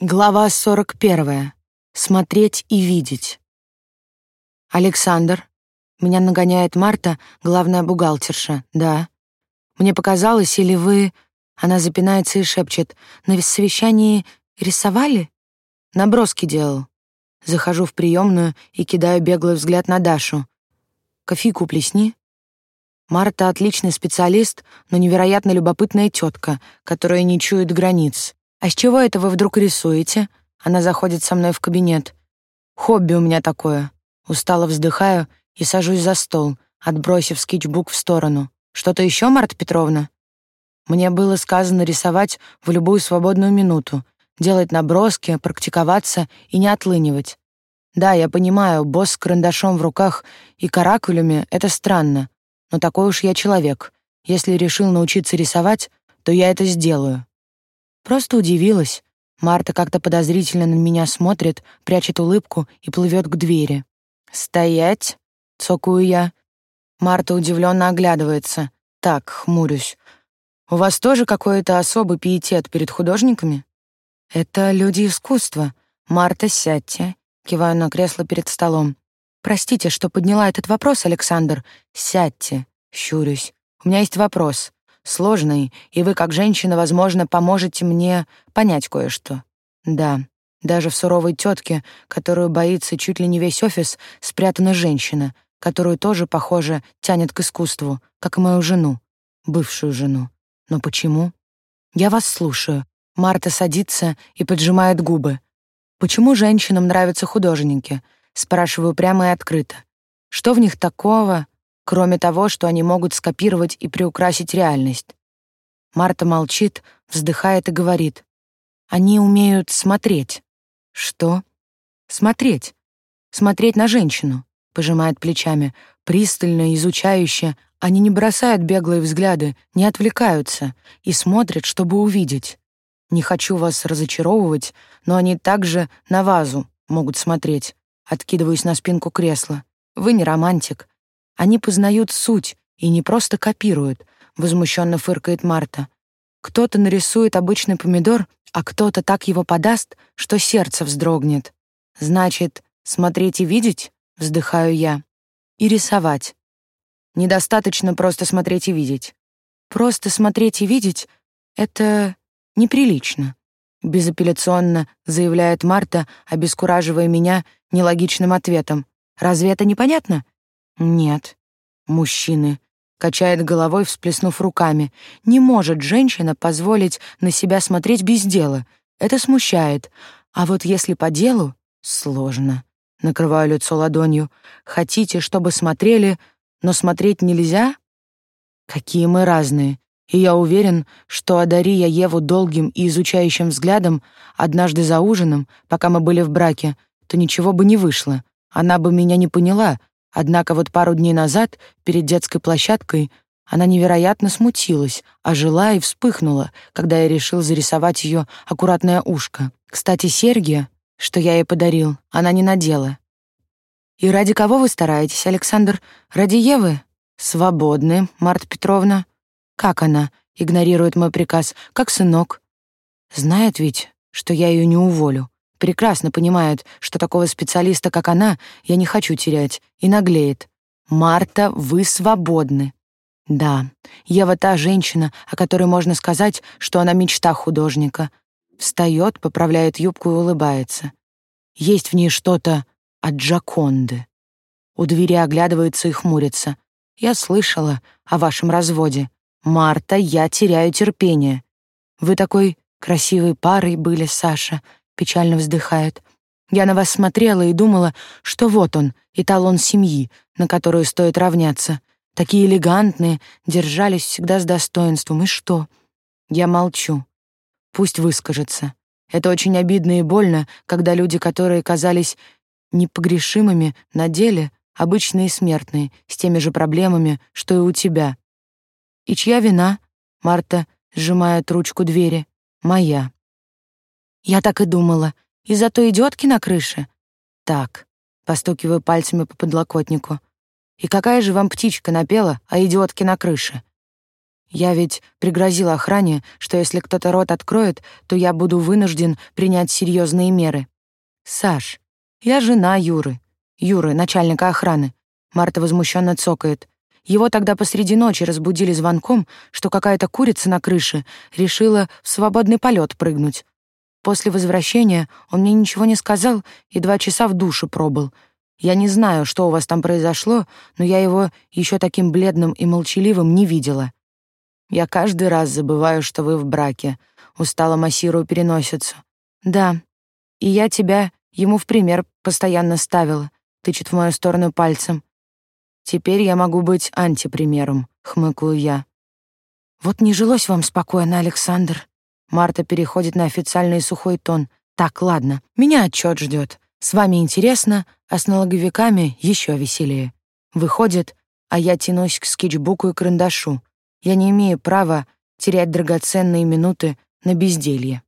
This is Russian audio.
Глава 41. Смотреть и видеть. Александр. Меня нагоняет Марта, главная бухгалтерша. Да. Мне показалось, или вы... Она запинается и шепчет. На совещании рисовали? Наброски делал. Захожу в приемную и кидаю беглый взгляд на Дашу. Кофейку плесни. Марта отличный специалист, но невероятно любопытная тетка, которая не чует границ. «А с чего это вы вдруг рисуете?» Она заходит со мной в кабинет. «Хобби у меня такое». Устало вздыхаю и сажусь за стол, отбросив скетчбук в сторону. «Что-то еще, Марта Петровна?» Мне было сказано рисовать в любую свободную минуту, делать наброски, практиковаться и не отлынивать. Да, я понимаю, босс с карандашом в руках и каракулями — это странно, но такой уж я человек. Если решил научиться рисовать, то я это сделаю. Просто удивилась. Марта как-то подозрительно на меня смотрит, прячет улыбку и плывет к двери. «Стоять!» — цокаю я. Марта удивленно оглядывается. Так, хмурюсь. «У вас тоже какой-то особый пиетет перед художниками?» «Это люди искусства. Марта, сядьте». Киваю на кресло перед столом. «Простите, что подняла этот вопрос, Александр. Сядьте». Щурюсь. «У меня есть вопрос сложный, и вы, как женщина, возможно, поможете мне понять кое-что. Да, даже в суровой тетке, которую боится чуть ли не весь офис, спрятана женщина, которую тоже, похоже, тянет к искусству, как и мою жену, бывшую жену. Но почему? Я вас слушаю. Марта садится и поджимает губы. Почему женщинам нравятся художники? Спрашиваю прямо и открыто. Что в них такого, кроме того, что они могут скопировать и приукрасить реальность. Марта молчит, вздыхает и говорит. Они умеют смотреть. Что? Смотреть. Смотреть на женщину, пожимает плечами, пристально, изучающе. Они не бросают беглые взгляды, не отвлекаются и смотрят, чтобы увидеть. Не хочу вас разочаровывать, но они также на вазу могут смотреть. Откидываюсь на спинку кресла. Вы не романтик, они познают суть и не просто копируют, возмущенно фыркает Марта. Кто-то нарисует обычный помидор, а кто-то так его подаст, что сердце вздрогнет. Значит, смотреть и видеть, вздыхаю я, и рисовать. Недостаточно просто смотреть и видеть. Просто смотреть и видеть — это неприлично, безапелляционно заявляет Марта, обескураживая меня нелогичным ответом. Разве это непонятно? Нет. Мужчины. Качает головой, всплеснув руками. Не может женщина позволить на себя смотреть без дела. Это смущает. А вот если по делу — сложно. Накрываю лицо ладонью. Хотите, чтобы смотрели, но смотреть нельзя? Какие мы разные. И я уверен, что одари я Еву долгим и изучающим взглядом однажды за ужином, пока мы были в браке, то ничего бы не вышло. Она бы меня не поняла, Однако вот пару дней назад, перед детской площадкой, она невероятно смутилась, ожила и вспыхнула, когда я решил зарисовать ее аккуратное ушко. Кстати, серьги, что я ей подарил, она не надела. «И ради кого вы стараетесь, Александр? Ради Евы?» «Свободны, Марта Петровна». «Как она?» — игнорирует мой приказ. «Как сынок?» «Знает ведь, что я ее не уволю прекрасно понимает, что такого специалиста, как она, я не хочу терять, и наглеет. «Марта, вы свободны». Да, Ева та женщина, о которой можно сказать, что она мечта художника. Встает, поправляет юбку и улыбается. Есть в ней что-то от Джаконды. У двери оглядывается и хмурится. Я слышала о вашем разводе. Марта, я теряю терпение. Вы такой красивой парой были, Саша, печально вздыхает. Я на вас смотрела и думала, что вот он, эталон семьи, на которую стоит равняться. Такие элегантные, держались всегда с достоинством. И что? Я молчу. Пусть выскажется. Это очень обидно и больно, когда люди, которые казались непогрешимыми на деле, обычные смертные, с теми же проблемами, что и у тебя. И чья вина? Марта сжимает ручку двери. Моя. Я так и думала. Из-за той идиотки на крыше? Так, постукиваю пальцами по подлокотнику. И какая же вам птичка напела о идиотке на крыше? Я ведь пригрозила охране, что если кто-то рот откроет, то я буду вынужден принять серьезные меры. Саш, я жена Юры. Юры, начальника охраны. Марта возмущенно цокает. Его тогда посреди ночи разбудили звонком, что какая-то курица на крыше решила в свободный полет прыгнуть. После возвращения он мне ничего не сказал и два часа в душе пробыл. Я не знаю, что у вас там произошло, но я его еще таким бледным и молчаливым не видела. Я каждый раз забываю, что вы в браке. Устало массирую переносицу. Да, и я тебя ему в пример постоянно ставила, тычет в мою сторону пальцем. Теперь я могу быть антипримером, хмыкаю я. Вот не жилось вам спокойно, Александр. Марта переходит на официальный сухой тон. Так, ладно, меня отчет ждет. С вами интересно, а с налоговиками еще веселее. Выходит, а я тянусь к скетчбуку и карандашу. Я не имею права терять драгоценные минуты на безделье.